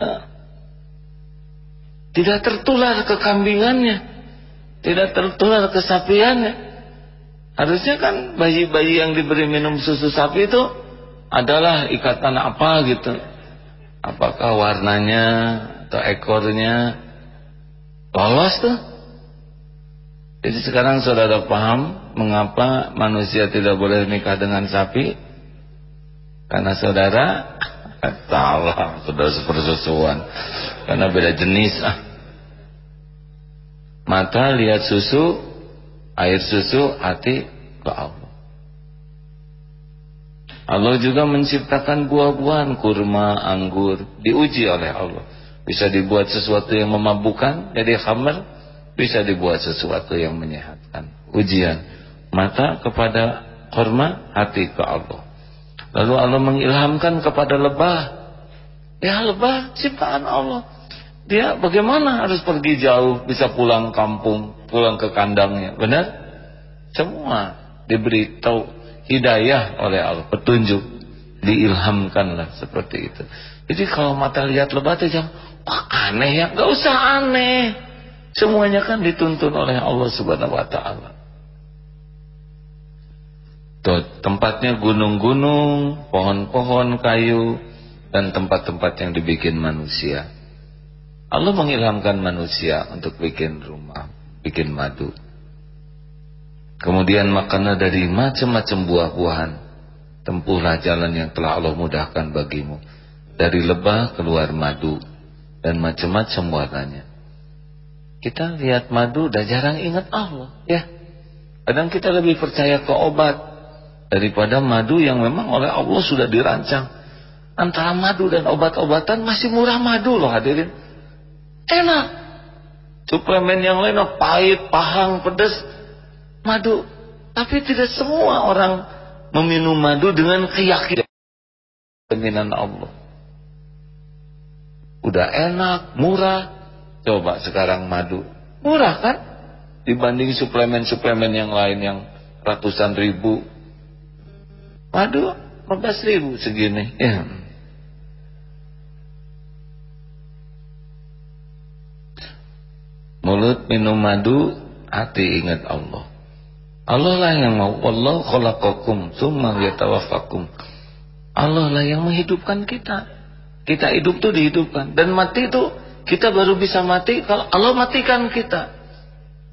uh, tidak tertular ke kambingannya tidak tertular ke sapiannya harusnya kan bayi-bayi yang diberi minum susu sapi itu adalah ikatan apa gitu? Apakah warnanya atau ekornya? Lolos tuh. Jadi sekarang saudara paham mengapa manusia tidak boleh nikah dengan sapi? Karena saudara salah saudara sepersusuan. Karena beda jenis ah. Mata lihat susu air susu hati ke Allah Allah juga menciptakan buah-buahan kurma, anggur, diuji oleh Allah. Bisa dibuat sesuatu yang memabukkan, jadi khamr, bisa dibuat sesuatu yang menyehatkan. Ujian mata kepada kurma, hati ke Allah. Lalu Allah mengilhamkan kepada lebah. Ya lebah ciptaan Allah. Dia bagaimana harus pergi jauh, bisa pulang kampung, pulang ke kandangnya. Benar? Semua diberi tahu hidayah oleh Allah, petunjuk, diilhamkanlah seperti itu. Jadi kalau mata lihat lebat aja, wah aneh ya, nggak usah aneh. Semuanya kan dituntun oleh Allah Subhanahu wa taala. Tempatnya gunung-gunung, pohon-pohon kayu dan tempat-tempat yang dibikin manusia. Allah mengilhamkan manusia untuk bikin rumah, bikin madu. Kemudian makanlah dari macam-macam buah-buahan. Tempuhlah jalan yang telah Allah mudahkan bagimu. Dari lebah keluar madu dan macam-macam warnanya. Kita lihat madu udah jarang ingat Allah, ya. Kadang kita lebih percaya ke obat daripada madu yang memang oleh Allah sudah dirancang. Antara madu dan obat-obatan masih murah madu loh hadirin. Enak. Suplemen yang lain pahit, pahang, pedas madu. Tapi tidak semua orang meminum madu dengan keyakinan Allah. Udah enak, murah. Coba sekarang madu. Murah kan? Dibanding suplemen-suplemen yang lain yang ratusan ribu. Madu 15 ribu segini. Ya. Mulut minum madu, hati ingat Allah. Allah lah yang mau. Allah khalaqakum tsumma yatawaffakum. Allah lah yang menghidupkan kita. Kita hidup tuh dihidupkan. Dan mati itu kita baru bisa mati kalau Allah matikan kita.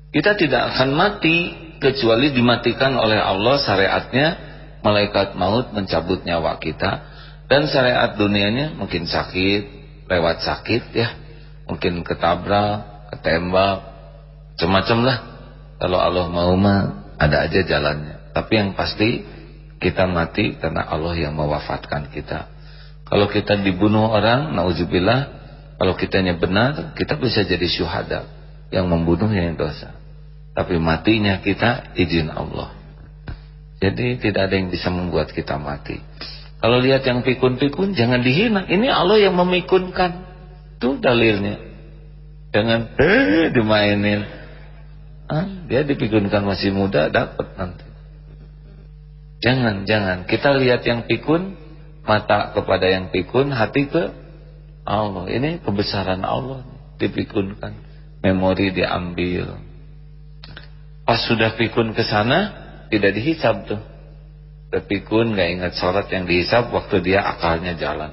Kita tidak akan mati kecuali dimatikan oleh Allah syariatnya malaikat maut mencabut nyawa kita dan syariat dunianya mungkin sakit lewat sakit ya. Mungkin ketabrak ketembak macam-macam lah kalau Allah mau mah ada aja jalannya. Tapi yang pasti kita mati karena Allah yang mewafatkan kita. Kalau kita dibunuh orang, nauzubillah, kalau kitanya benar, kita bisa jadi syuhada. Yang membunuh yang dosa. Tapi matinya kita izin Allah. Jadi tidak ada yang bisa membuat kita mati. Kalau lihat yang pikun-pikun jangan dihina. Ini Allah yang memikunkan. Itu dalilnya. Jangan eh dimainin. Ah, dia dipikunkan masih muda dapat nanti. Jangan, jangan. Kita lihat yang pikun, mata kepada yang pikun, hati ke Allah. Ini kebesaran Allah dipikunkan. Memori diambil. Pas sudah pikun ke sana, tidak dihisab tuh. Udah pikun, gak ingat sholat yang dihisab waktu dia akalnya jalan.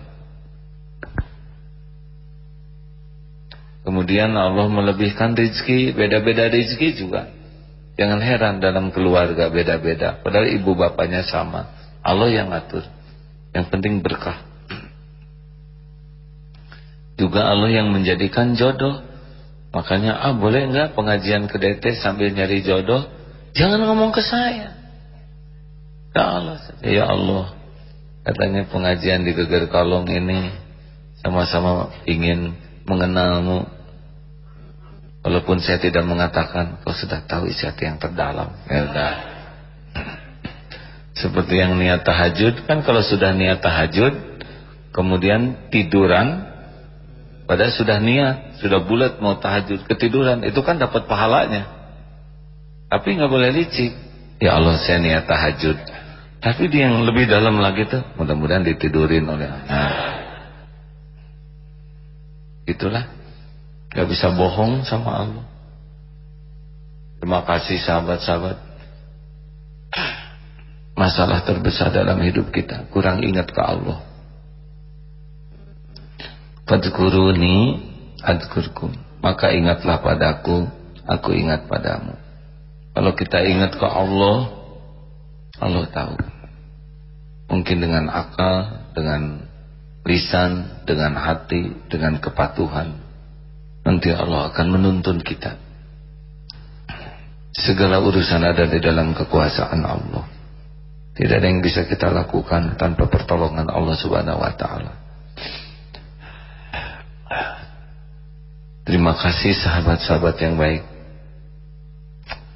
Kemudian Allah melebihkan rizki, beda-beda rizki juga. Jangan heran dalam keluarga beda-beda. Padahal ibu bapaknya sama. Allah yang ngatur. Yang penting berkah. Juga Allah yang menjadikan jodoh. Makanya, ah boleh enggak pengajian ke DT sambil nyari jodoh? Jangan ngomong ke saya. Ya Allah, ya Allah. Katanya pengajian di Geger Kalong ini sama-sama ingin mengenalmu Walaupun saya tidak mengatakan kau sudah tahu isi hati yang terdalam. Ya. Seperti yang niat tahajud kan kalau sudah niat tahajud kemudian tiduran padahal sudah niat, sudah bulat mau tahajud, ketiduran itu kan dapat pahalanya. Tapi nggak boleh licik. Ya Allah saya niat tahajud. Tapi dia yang lebih dalam lagi tuh mudah-mudahan ditidurin oleh nah. Itulah Gak bisa bohong sama Allah. Terima kasih sahabat-sahabat. masalah terbesar dalam hidup kita kurang ingat ke Allah. Fadkuruni adkurkum maka ingatlah padaku aku ingat padamu. Kalau kita ingat ke Allah Allah tahu. Mungkin dengan akal dengan lisan dengan hati dengan kepatuhan nanti Allah akan menuntun kita segala urusan ada di dalam kekuasaan Allah tidak ada yang bisa kita lakukan tanpa pertolongan Allah Subhanahu wa taala. Terima kasih sahabat-sahabat yang baik.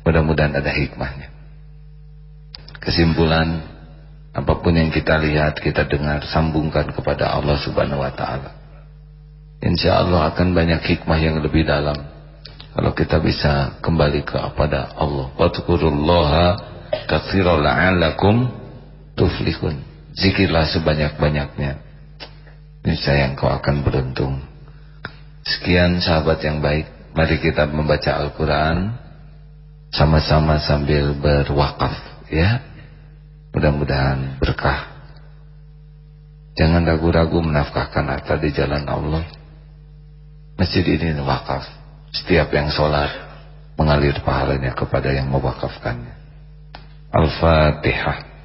Mudah-mudahan ada hikmahnya. Kesimpulan apa pun yang kita lihat, kita dengar, sambungkan kepada Allah Subhanahu wa taala. Insya Allah akan banyak hikmah yang lebih dalam kalau kita bisa kembali kepada Allah. Wa katsiran la'allakum tuflihun. Zikirlah sebanyak-banyaknya. Niscaya engkau akan beruntung. Sekian sahabat yang baik, mari kita membaca Al-Qur'an sama-sama sambil berwakaf ya. Mudah-mudahan berkah. Jangan ragu-ragu menafkahkan harta di jalan Allah. Masjid ini wakaf. Setiap yang sholat mengalir pahalanya kepada yang mewakafkannya. Al-Fatihah.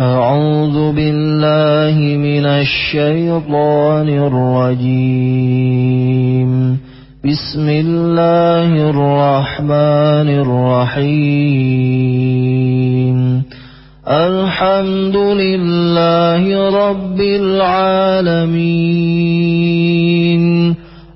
أعوذ بالله من الشيطان الرجيم بسم الله الرحمن الرحيم الحمد لله رب العالمين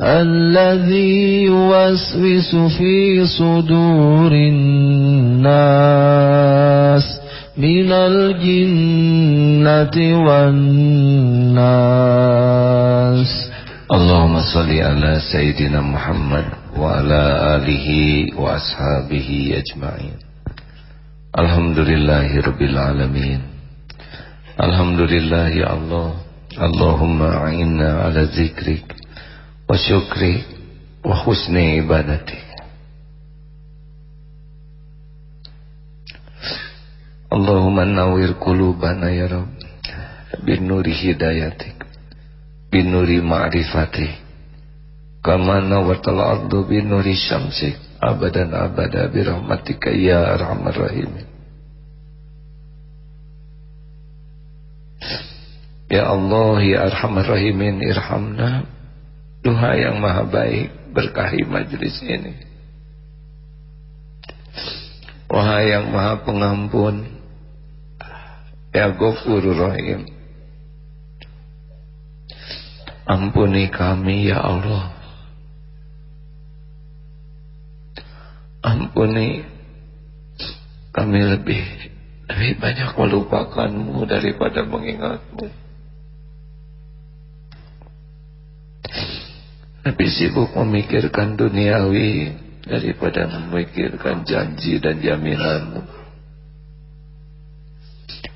الذي يوسوس في صدور الناس من الجنة والناس. اللهم صل على سيدنا محمد وعلى آله وأصحابه أجمعين. الحمد لله رب العالمين. الحمد لله الله اللهم أعنا على ذكرك وشكرك وحسن عبادتك. اللهم نوّر قلوبنا يا رب بنور هدايتك بنور معرفتك. كما نورت الأرض بنور شمسك أبدا أبدا برحمتك يا أرحم الراحمين. Ya Allah ya arhamar rahimin irhamna. Duha yang maha baik berkahi majlis ini. Wahai yang maha pengampun. Ya Ghafurur Rahim. Ampuni kami ya Allah. Ampuni kami lebih lebih banyak melupakanmu daripada mengingatmu Lebih sibuk memikirkan duniawi daripada memikirkan janji dan jaminanmu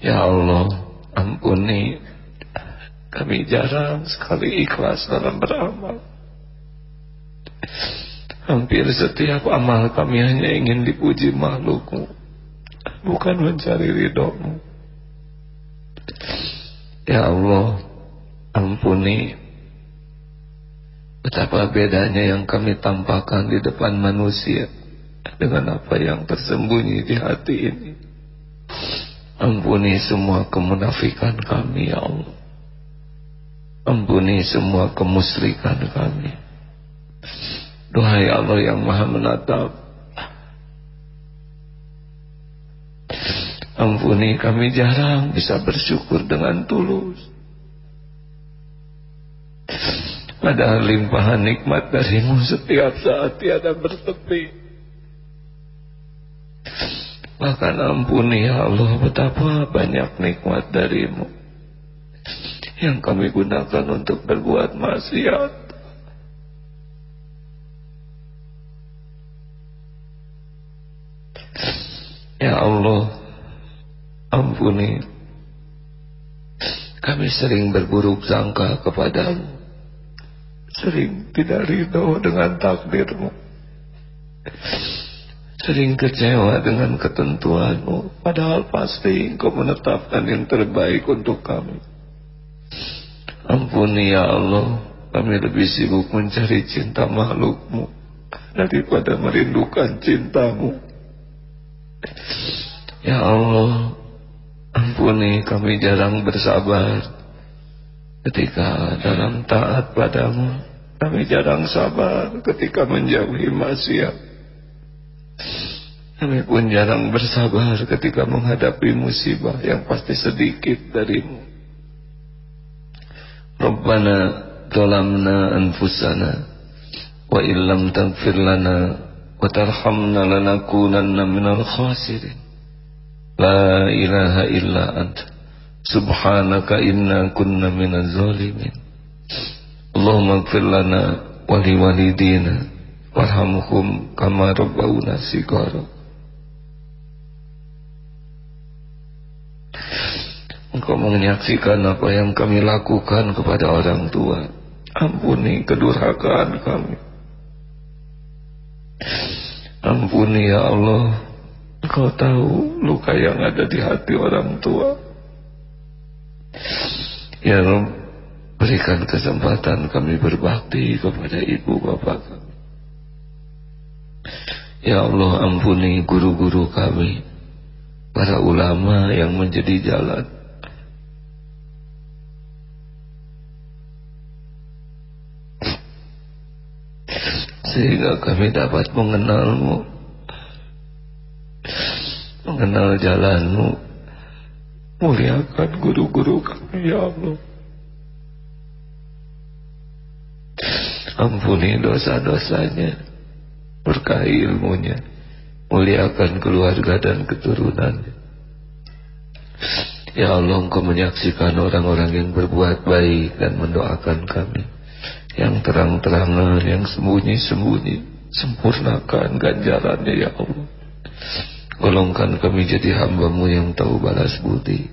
Ya Allah ampuni. Kami jarang sekali ikhlas dalam beramal. Hampir setiap amal kami hanya ingin dipuji makhlukmu bukan mencari ridhomu. Ya Allah ampuni betapa bedanya yang kami tampakkan di depan manusia dengan apa yang tersembunyi di hati ini. Ampuni semua kemunafikan kami ya Allah. Ampuni semua kemusrikan kami. Duhai Allah yang maha menatap. Ampuni kami jarang bisa bersyukur dengan tulus Padahal limpahan nikmat darimu setiap saat tiada bertepi Bahkan ampuni ya Allah betapa banyak nikmat darimu Yang kami gunakan untuk berbuat maksiat. Ya Allah Ampuni. Kami sering berburuk sangka kepadamu Sering tidak ridho dengan takdirmu. Sering kecewa dengan ketentuanmu. Padahal pasti engkau menetapkan yang terbaik untuk kami. Ampuni ya Allah. Kami lebih sibuk mencari cinta makhlukmu Daripada merindukan cintamu. Ya Allah Ampuni kami jarang bersabar Ketika dalam taat padamu Kami jarang sabar ketika menjauhi maksiat kami pun jarang bersabar ketika menghadapi musibah yang pasti sedikit darimu. Rabbana zalamna anfusana wa illam taghfir lana wa tarhamna lanakunanna minal khasirin. La ilaha illa anta subhanaka inna kunna minaz zalimin. Allahumma ighfir lana wa liwalidina warhamhum kama rabbawna sigara. Engkau menyaksikan apa yang kami lakukan kepada orang tua. Ampuni kedurhakaan kami. Ampuni ya Allah. Engkau tahu luka yang ada di hati orang tua. Ya Rabb, berikan kesempatan kami berbakti kepada ibu bapak kami. Ya Allah ampuni guru-guru kami, para ulama yang menjadi jalan. Sehingga kami dapat mengenalmu mengenal jalanmu. Muliakan guru-guru kami ya Allah Ampuni dosa-dosanya. Berkahi ilmunya. Muliakan keluarga dan keturunannya. Ya Allah engkau menyaksikan orang-orang yang berbuat baik Dan mendoakan kami. Yang terang-terangan Yang sembunyi-sembunyi. Sempurnakan ganjarannya ya Allah. Golongkan kami jadi hambamu yang tahu balas budi.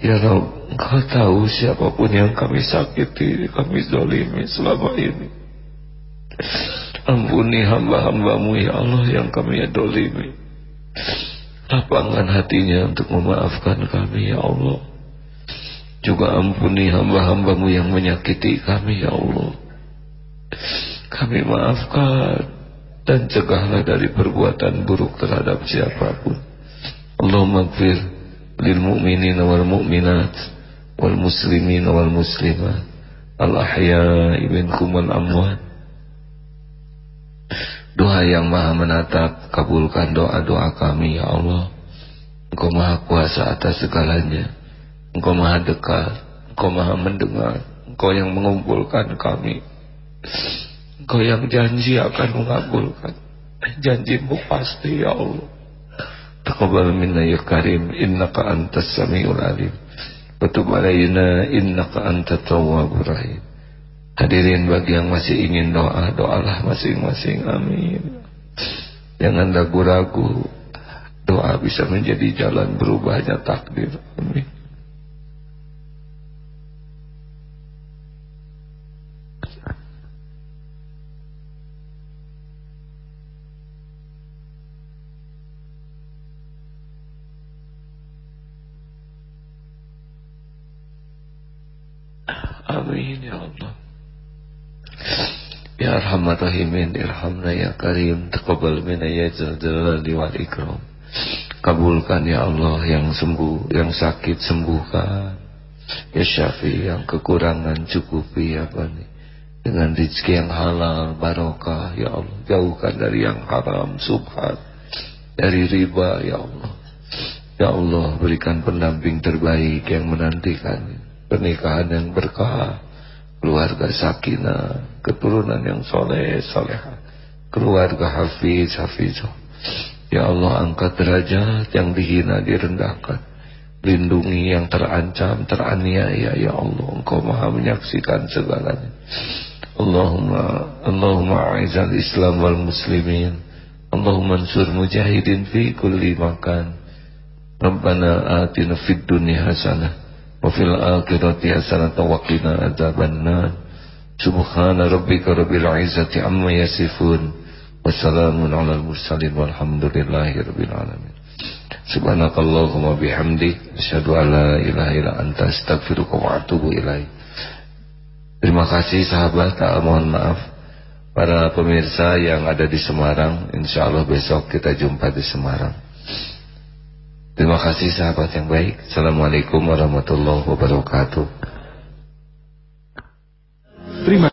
Ya Rabb, Engkau tahu siapa pun yang kami sakiti, kami zolimi selama ini. Ampuni hamba-hambamu ya Allah yang kami adolimi. Lapangkan hatinya untuk memaafkan kami ya Allah. Juga ampuni hamba-hambamu yang menyakiti kami ya Allah. Kami maafkan dan cegahlah dari perbuatan buruk terhadap siapa pun. Allahumma gfir lil mu'minina wal mu'minat wal muslimina wal muslimat al wal amwat. Doa yang maha menatap kabulkan doa-doa kami ya Allah. Engkau maha kuasa atas segalanya. Engkau maha dekat Engkau maha mendengar. Engkau yang mengumpulkan kami. Engkau yang janji akan mengabulkan. Janjimu pasti ya Allah. Taqabbal minna ya karim innaka antas samiul alim. Wa tub alaina innaka antat tawwabur rahim. Hadirin bagi yang masih ingin doa, doalah masing-masing. Amin. Jangan ragu-ragu. Doa bisa menjadi jalan berubahnya takdir. Amin Ya Arhamar Irhamna ya Karim Taqabal mina ya Jalali wal Ikram. Kabulkan ya Allah yang sembuh Yang sakit sembuhkan. Ya Syafi yang kekurangan cukupi ya Bani. Dengan rezeki yang halal barokah ya Allah. Jauhkan dari yang haram subhan Dari riba ya Allah. Ya Allah berikan pendamping terbaik yang menantikan. Pernikahan yang berkah, keluarga sakinah, keturunan yang soleh, soleha, keluarga hafiz, hafizah. Ya Allah angkat derajat yang dihina, direndahkan. Lindungi yang terancam, teraniaya. Ya Allah, Engkau maha menyaksikan segalanya. Allahumma, Allahumma aizal Islam wal muslimin. Allahumma ansur mujahidin fi kulli makan. Rabbana atina fid dunya hasanah fil akhirati hasanatan wa qina adzabannar subhana rabbika rabbil izzati amma yasifun. Wa salamun alal mursalin walhamdulillahi rabbil alamin. Subhanakallahumma bihamdik. Asyhadu an la ilaha illa anta astaghfiruka wa atubu ilaik terima kasih sahabat mohon maaf. Para pemirsa yang ada di Semarang insyaallah besok kita jumpa di Semarang Terima kasih sahabat yang baik. Assalamualaikum warahmatullahi wabarakatuh. Terima